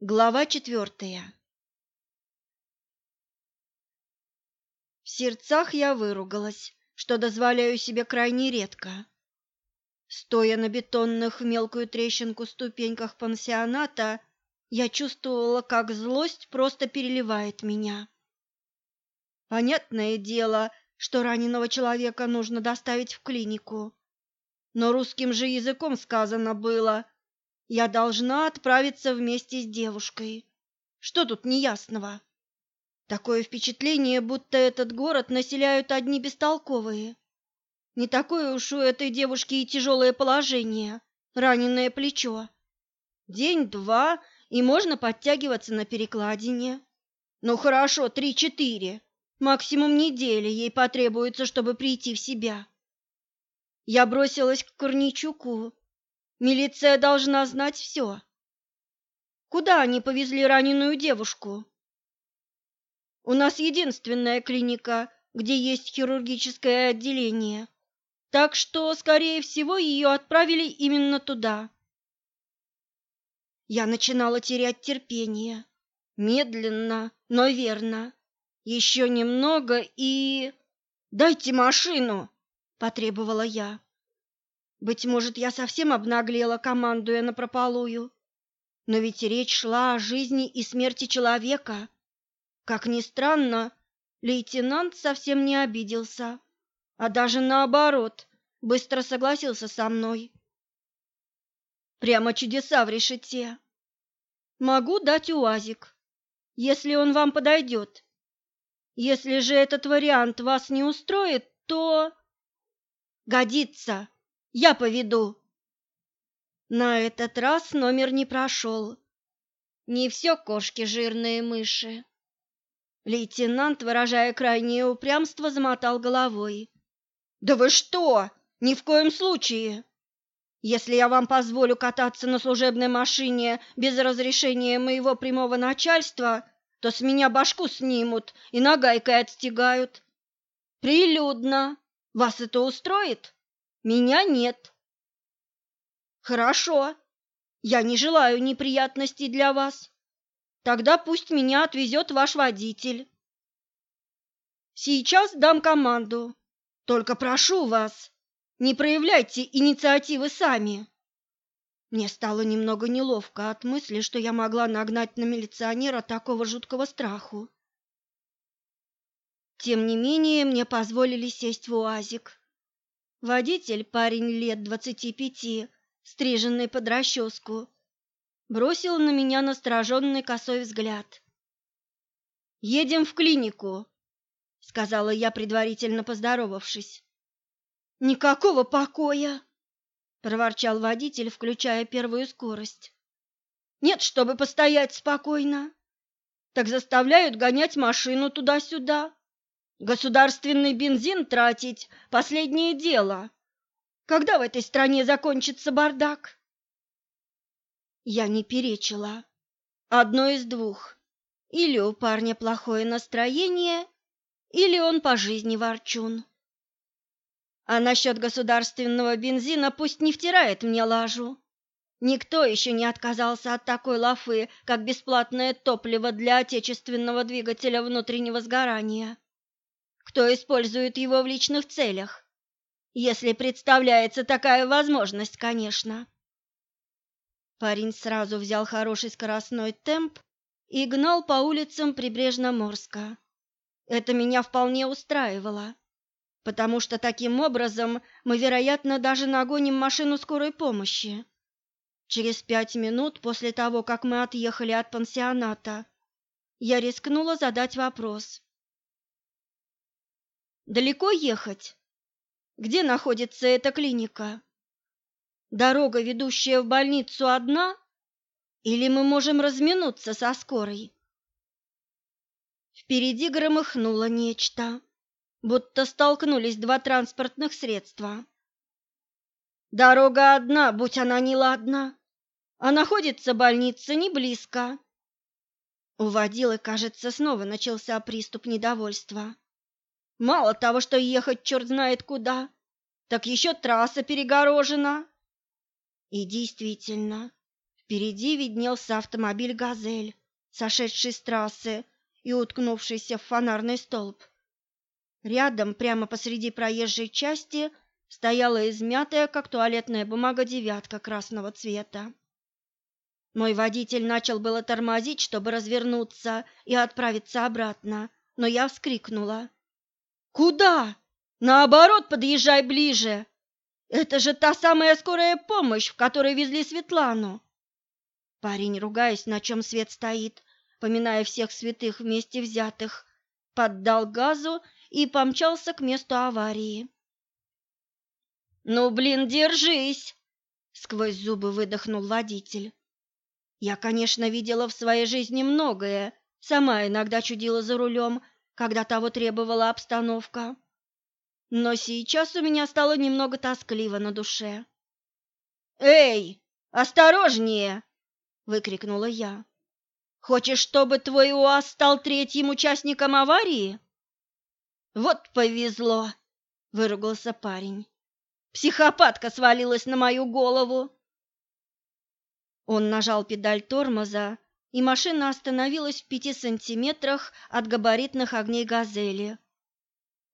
Глава четвертая В сердцах я выругалась, что дозволяю себе крайне редко. Стоя на бетонных в мелкую трещинку ступеньках пансионата, я чувствовала, как злость просто переливает меня. Понятное дело, что раненого человека нужно доставить в клинику. Но русским же языком сказано было «Я должна отправиться вместе с девушкой». Что тут неясного? Такое впечатление, будто этот город населяют одни бестолковые. Не такое уж у этой девушки и тяжелое положение, раненое плечо. День-два, и можно подтягиваться на перекладине. Ну хорошо, три-четыре. Максимум недели ей потребуется, чтобы прийти в себя. Я бросилась к Корничуку. Милиция должна знать все. Куда они повезли раненую девушку? У нас единственная клиника, где есть хирургическое отделение, так что, скорее всего, ее отправили именно туда. Я начинала терять терпение. Медленно, но верно. Еще немного и... «Дайте машину!» — потребовала я. Быть может, я совсем обнаглела, командуя напропалую. Но ведь речь шла о жизни и смерти человека. Как ни странно, лейтенант совсем не обиделся, а даже наоборот, быстро согласился со мной. Прямо чудеса в решете. Могу дать УАЗик, если он вам подойдет. Если же этот вариант вас не устроит, то... Годится, я поведу. На этот раз номер не прошел. Не все кошки жирные мыши. Лейтенант, выражая крайнее упрямство, замотал головой. «Да вы что? Ни в коем случае! Если я вам позволю кататься на служебной машине без разрешения моего прямого начальства, то с меня башку снимут и нагайкой отстегают. Прилюдно. Вас это устроит? Меня нет». «Хорошо. Я не желаю неприятностей для вас. Тогда пусть меня отвезет ваш водитель. Сейчас дам команду. Только прошу вас, не проявляйте инициативы сами. Мне стало немного неловко от мысли, что я могла нагнать на милиционера такого жуткого страху. Тем не менее, мне позволили сесть в УАЗик. Водитель, парень лет двадцати пяти, стриженный под расческу, бросил на меня настороженный косой взгляд. «Едем в клинику», — сказала я, предварительно поздоровавшись. «Никакого покоя!» — проворчал водитель, включая первую скорость. «Нет, чтобы постоять спокойно. Так заставляют гонять машину туда-сюда. Государственный бензин тратить — последнее дело. Когда в этой стране закончится бардак?» Я не перечила. Одно из двух. Или у парня плохое настроение, или он по жизни ворчун. А насчет государственного бензина пусть не втирает мне лажу. Никто еще не отказался от такой лафы, как бесплатное топливо для отечественного двигателя внутреннего сгорания. Кто использует его в личных целях? Если представляется такая возможность, конечно. Парень сразу взял хороший скоростной темп и гнал по улицам Прибрежноморска. Это меня вполне устраивало, потому что таким образом мы, вероятно, даже нагоним машину скорой помощи. Через пять минут после того, как мы отъехали от пансионата, я рискнула задать вопрос. «Далеко ехать? Где находится эта клиника?» Дорога, ведущая в больницу, одна? Или мы можем разминуться со скорой? Впереди громыхнуло нечто, будто столкнулись два транспортных средства. Дорога одна, будь она неладна, а находится больница не близко. У водилы, кажется, снова начался приступ недовольства. Мало того, что ехать черт знает куда, так еще трасса перегорожена. И действительно, Впереди виднелся автомобиль «Газель», сошедший с трассы и уткнувшийся в фонарный столб. Рядом, прямо посреди проезжей части, стояла измятая, как туалетная бумага, девятка красного цвета. Мой водитель начал было тормозить, чтобы развернуться и отправиться обратно, но я вскрикнула. «Куда? Наоборот, подъезжай ближе! Это же та самая скорая помощь, в которой везли Светлану!» Парень, ругаясь, на чем свет стоит, поминая всех святых вместе взятых, поддал газу и помчался к месту аварии. «Ну, блин, держись!» — сквозь зубы выдохнул водитель. Я, конечно, видела в своей жизни многое, сама иногда чудила за рулем, когда того требовала обстановка. Но сейчас у меня стало немного тоскливо на душе. «Эй, осторожнее!» — выкрикнула я. «Хочешь, чтобы твой УАЗ стал третьим участником аварии?» «Вот повезло!» — выругался парень. «Психопатка свалилась на мою голову!» Он нажал педаль тормоза, и машина остановилась в пяти сантиметрах от габаритных огней «Газели».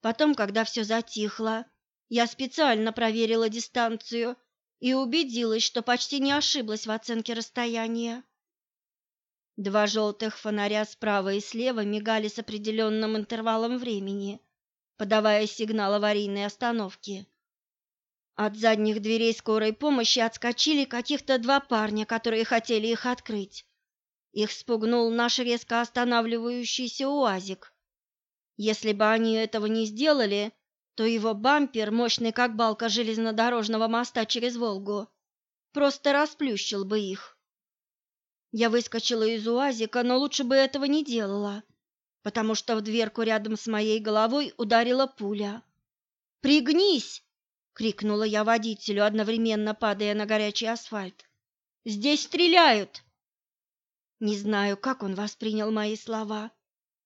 Потом, когда все затихло, я специально проверила дистанцию и убедилась, что почти не ошиблась в оценке расстояния. Два желтых фонаря справа и слева мигали с определенным интервалом времени, подавая сигнал аварийной остановки. От задних дверей скорой помощи отскочили каких-то два парня, которые хотели их открыть. Их спугнул наш резко останавливающийся УАЗик. Если бы они этого не сделали, то его бампер, мощный как балка железнодорожного моста через Волгу, просто расплющил бы их. Я выскочила из УАЗика, но лучше бы этого не делала, потому что в дверку рядом с моей головой ударила пуля. «Пригнись!» — крикнула я водителю, одновременно падая на горячий асфальт. «Здесь стреляют!» Не знаю, как он воспринял мои слова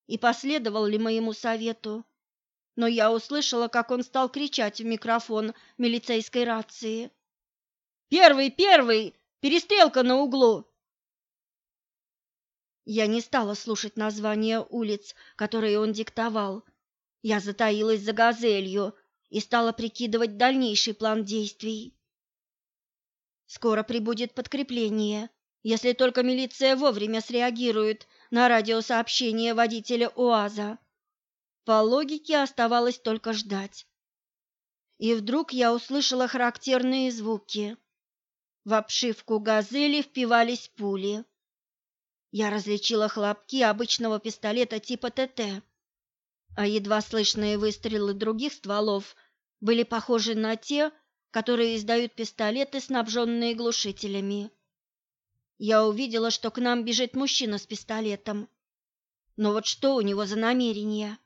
и последовал ли моему совету, но я услышала, как он стал кричать в микрофон милицейской рации. «Первый, первый! Перестрелка на углу!» Я не стала слушать названия улиц, которые он диктовал. Я затаилась за газелью, и стала прикидывать дальнейший план действий. Скоро прибудет подкрепление, если только милиция вовремя среагирует на радиосообщение водителя УАЗа. По логике оставалось только ждать. И вдруг я услышала характерные звуки. В обшивку газели впивались пули. Я различила хлопки обычного пистолета типа ТТ, а едва слышные выстрелы других стволов были похожи на те, которые издают пистолеты, снабженные глушителями. Я увидела, что к нам бежит мужчина с пистолетом. Но вот что у него за намерение?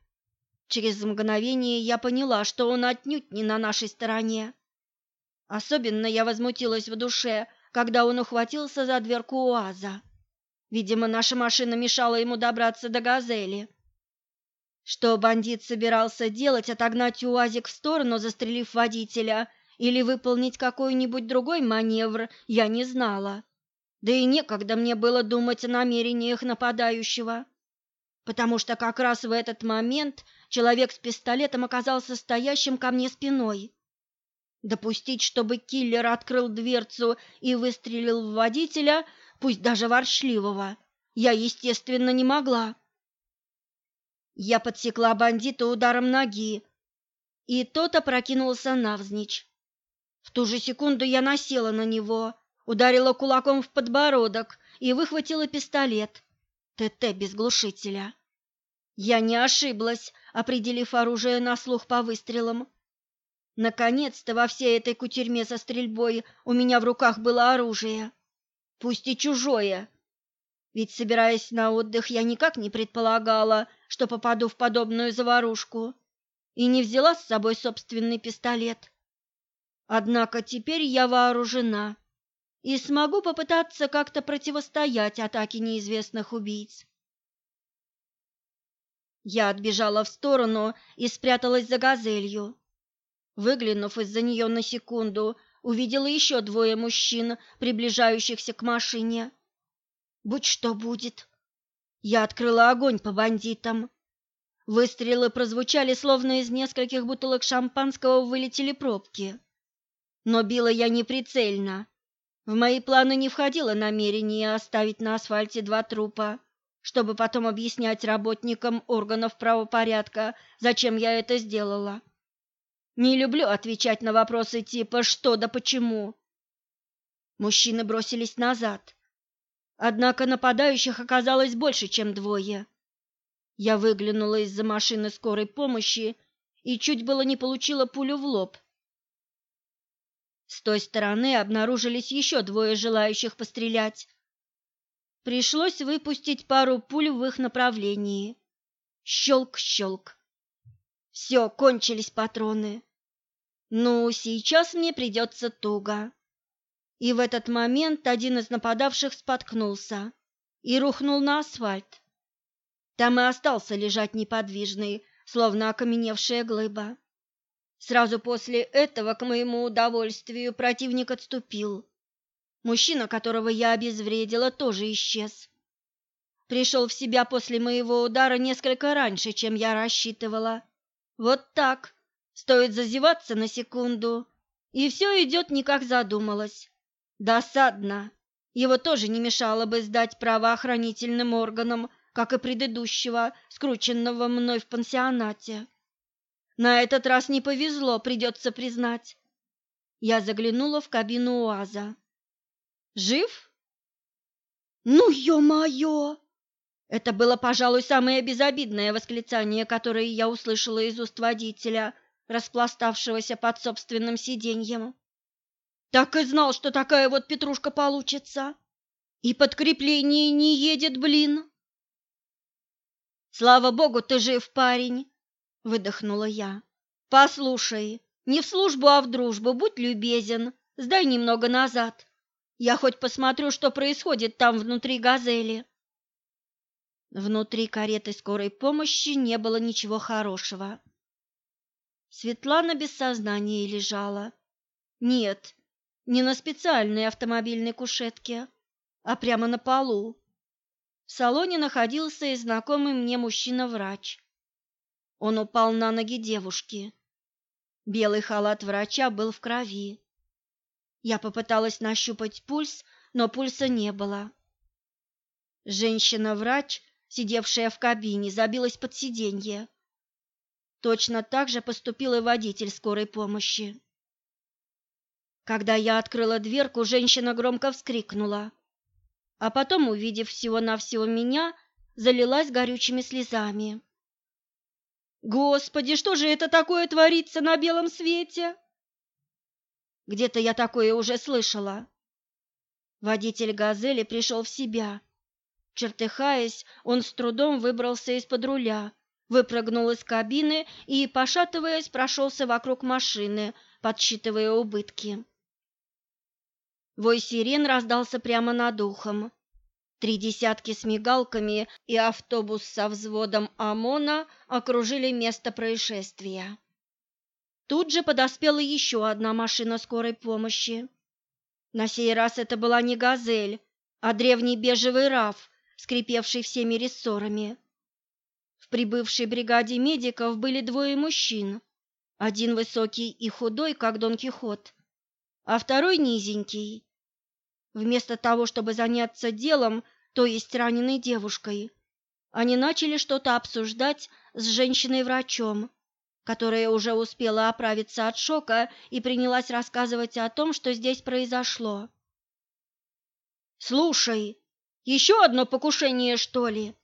Через мгновение я поняла, что он отнюдь не на нашей стороне. Особенно я возмутилась в душе, когда он ухватился за дверку УАЗа. Видимо, наша машина мешала ему добраться до «Газели». Что бандит собирался делать, отогнать УАЗик в сторону, застрелив водителя, или выполнить какой-нибудь другой маневр, я не знала. Да и некогда мне было думать о намерениях нападающего, потому что как раз в этот момент человек с пистолетом оказался стоящим ко мне спиной. Допустить, чтобы киллер открыл дверцу и выстрелил в водителя, пусть даже ворчливого, я, естественно, не могла. Я подсекла бандита ударом ноги, и тот опрокинулся навзничь. В ту же секунду я насела на него, ударила кулаком в подбородок и выхватила пистолет. ТТ без глушителя. Я не ошиблась, определив оружие на слух по выстрелам. Наконец-то во всей этой кутерьме со стрельбой у меня в руках было оружие. Пусть и чужое, ведь, собираясь на отдых, я никак не предполагала, что попаду в подобную заварушку, и не взяла с собой собственный пистолет. Однако теперь я вооружена и смогу попытаться как-то противостоять атаке неизвестных убийц. Я отбежала в сторону и спряталась за газелью. Выглянув из-за нее на секунду, увидела еще двое мужчин, приближающихся к машине. Будь что будет. Я открыла огонь по бандитам. Выстрелы прозвучали, словно из нескольких бутылок шампанского вылетели пробки. Но била я неприцельно. В мои планы не входило намерение оставить на асфальте два трупа, чтобы потом объяснять работникам органов правопорядка, зачем я это сделала. Не люблю отвечать на вопросы типа «что да почему?». Мужчины бросились назад. Однако нападающих оказалось больше, чем двое. Я выглянула из-за машины скорой помощи и чуть было не получила пулю в лоб. С той стороны обнаружились еще двое желающих пострелять. Пришлось выпустить пару пуль в их направлении. Щелк-щелк. Все, кончились патроны. Ну, сейчас мне придется туго. И в этот момент один из нападавших споткнулся и рухнул на асфальт. Там и остался лежать неподвижный, словно окаменевшая глыба. Сразу после этого, к моему удовольствию, противник отступил. Мужчина, которого я обезвредила, тоже исчез. Пришел в себя после моего удара несколько раньше, чем я рассчитывала. Вот так. Стоит зазеваться на секунду, и все идет не как задумалось. Досадно. Его тоже не мешало бы сдать правоохранительным органам, как и предыдущего, скрученного мной в пансионате. На этот раз не повезло, придется признать. Я заглянула в кабину УАЗа. «Жив?» «Ну, ё-моё!» Это было, пожалуй, самое безобидное восклицание, которое я услышала из уст водителя – распластавшегося под собственным сиденьем. Так и знал, что такая вот петрушка получится. И подкрепление не едет, блин. Слава богу, ты жив, парень, выдохнула я. Послушай, не в службу, а в дружбу, будь любезен, сдай немного назад. Я хоть посмотрю, что происходит там внутри газели. Внутри кареты скорой помощи не было ничего хорошего. Светлана без сознания лежала. Нет, не на специальной автомобильной кушетке, а прямо на полу. В салоне находился и знакомый мне мужчина-врач. Он упал на ноги девушки. Белый халат врача был в крови. Я попыталась нащупать пульс, но пульса не было. Женщина-врач, сидевшая в кабине, забилась под сиденье. Точно так же поступил и водитель скорой помощи. Когда я открыла дверку, женщина громко вскрикнула, а потом, увидев всего-навсего меня, залилась горючими слезами. «Господи, что же это такое творится на белом свете?» Где-то я такое уже слышала. Водитель «Газели» пришел в себя. Чертыхаясь, он с трудом выбрался из-под руля выпрыгнул из кабины и, пошатываясь, прошелся вокруг машины, подсчитывая убытки. Вой сирен раздался прямо над ухом. Три десятки с мигалками и автобус со взводом ОМОНа окружили место происшествия. Тут же подоспела еще одна машина скорой помощи. На сей раз это была не «Газель», а древний бежевый РАФ, скрипевший всеми рессорами. В прибывшей бригаде медиков были двое мужчин. Один высокий и худой, как Дон Кихот, а второй низенький. Вместо того, чтобы заняться делом, то есть раненой девушкой, они начали что-то обсуждать с женщиной-врачом, которая уже успела оправиться от шока и принялась рассказывать о том, что здесь произошло. «Слушай, еще одно покушение, что ли?»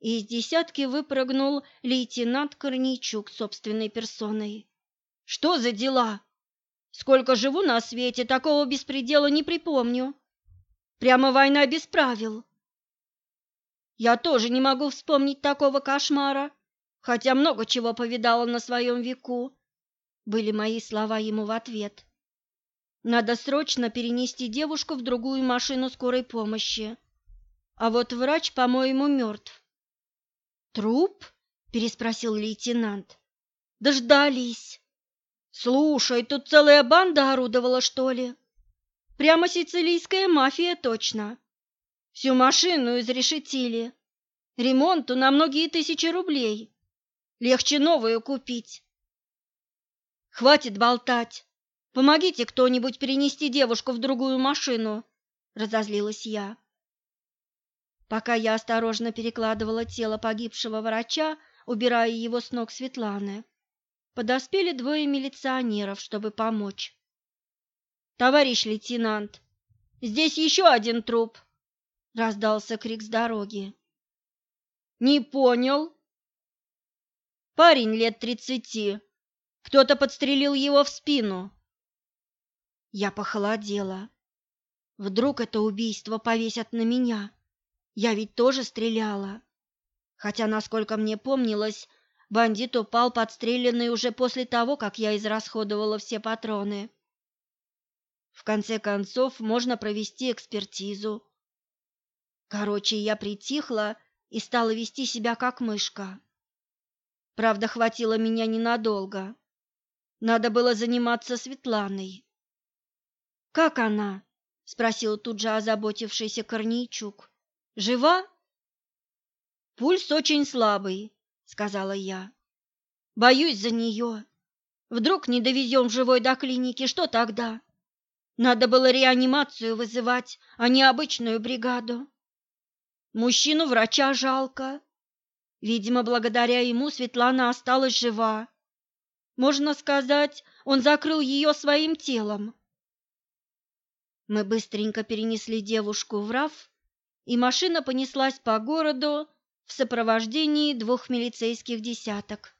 Из десятки выпрыгнул лейтенант Корнейчук собственной персоной. «Что за дела? Сколько живу на свете, такого беспредела не припомню. Прямо война без правил. Я тоже не могу вспомнить такого кошмара, хотя много чего повидала на своем веку», — были мои слова ему в ответ. «Надо срочно перенести девушку в другую машину скорой помощи. А вот врач, по-моему, мертв. «Труп?» – переспросил лейтенант. «Дождались!» Слушай, тут целая банда орудовала, что ли? Прямо сицилийская мафия точно. Всю машину изрешетили. Ремонту на многие тысячи рублей. Легче новую купить. Хватит болтать. Помогите кто-нибудь перенести девушку в другую машину, разозлилась я. Пока я осторожно перекладывала тело погибшего врача, убирая его с ног Светланы, подоспели двое милиционеров, чтобы помочь. «Товарищ лейтенант, здесь еще один труп!» — раздался крик с дороги. «Не понял». «Парень лет тридцати. Кто-то подстрелил его в спину». Я похолодела. Вдруг это убийство повесят на меня? Я ведь тоже стреляла. Хотя, насколько мне помнилось, бандит упал подстреленный уже после того, как я израсходовала все патроны. В конце концов, можно провести экспертизу. Короче, я притихла и стала вести себя как мышка. Правда, хватило меня ненадолго. Надо было заниматься Светланой. «Как она?» — спросил тут же озаботившийся Корнейчук. «Жива?» «Пульс очень слабый», — сказала я. «Боюсь за нее. Вдруг не довезем живой до клиники, что тогда? Надо было реанимацию вызывать, а не обычную бригаду. Мужчину врача жалко. Видимо, благодаря ему Светлана осталась жива. Можно сказать, он закрыл ее своим телом. Мы быстренько перенесли девушку в РАФ, и машина понеслась по городу в сопровождении двух милицейских десяток.